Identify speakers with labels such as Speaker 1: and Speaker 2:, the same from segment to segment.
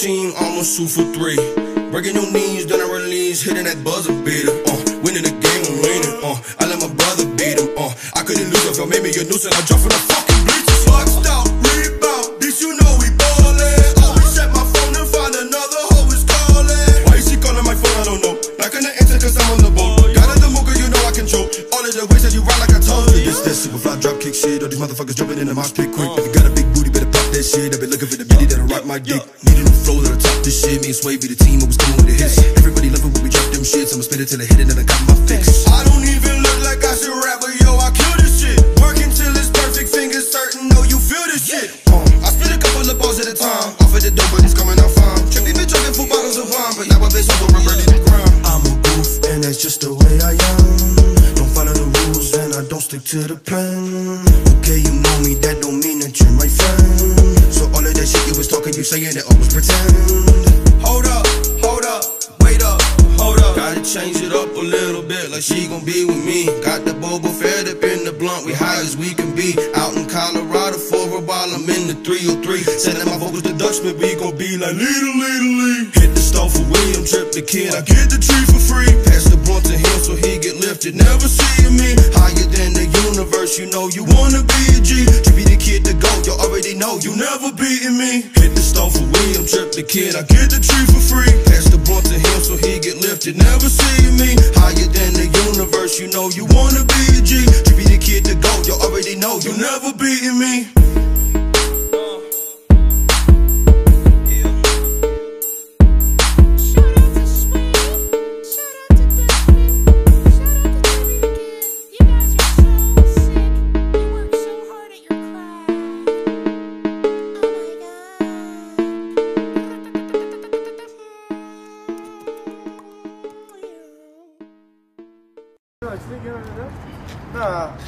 Speaker 1: I'ma shoot for three. Breaking your knees, then I release, hitting that buzzer beater. Uh, winning the game, I'm winning. Uh, I let my brother beat him. Uh, I couldn't lose if I made me a nuisance. I jump from the fucking bleachers. Boxed out, rebound, bitch, you know we ballin'. Always check my phone and find another hoe is calling. Why is she calling my phone? I don't know. Not gonna answer cause I'm on the boat. Got the mocha, you know I control. All of the ways that you ride like I told you. This that super fly drop kick shit. All these motherfuckers jumping in the mosh pit quick. If you got a big booty, that shit. I been looking for the bitty that'll rock my dick. Need a new flow that'll top this shit. Me and Sway be the team, I was doing the hits. Everybody loving when we drop them shits. I'ma spit it till I hit it and I got my fix. I don't even look like I should rap, but yo, I kill this shit. Working till it's perfect, fingers certain, know you feel this shit. Uh, I spit a couple of balls at a time. Off of the dope, but it's coming out fine. Trippy been drinking full bottles of wine, but now I've bitch over and ready to grind. I'm a goof, and that's just the way I am. Stick to the plan. Okay, you know me, that don't mean that you're my friend. So all of that shit you was talking, you saying it always pretend. Hold up, hold up, wait up, hold up. Gotta change it up a little bit, like she gon' be with me. Got the boba fed up in the blunt, we high as we can be. Out in Colorado for a while, I'm in the 303. Sending my vocals to Dutchman, we gon' be like leedle, leedle, leedle. Hit the stove for William, trip the kid, I get the tree for free. Pass the blunt to him so he get lifted, never seeing me. Higher than you beating me. Hit the stove for William, trip the kid, I get the tree for free. Pass the blunt to him so he get lifted, never seeing me. Higher than the universe, you know you wanna be a G. To be the kid to go, you already know you never beating me.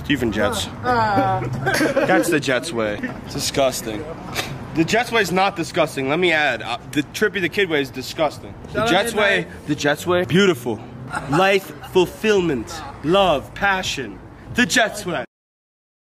Speaker 2: Stephen Jets. That's the Jets way. Disgusting. The Jets way is not disgusting. Let me add, uh, the Trippy Tha Kid way is disgusting. The Jets way, the Jets way, beautiful. Life fulfillment, love, passion. The Jets way.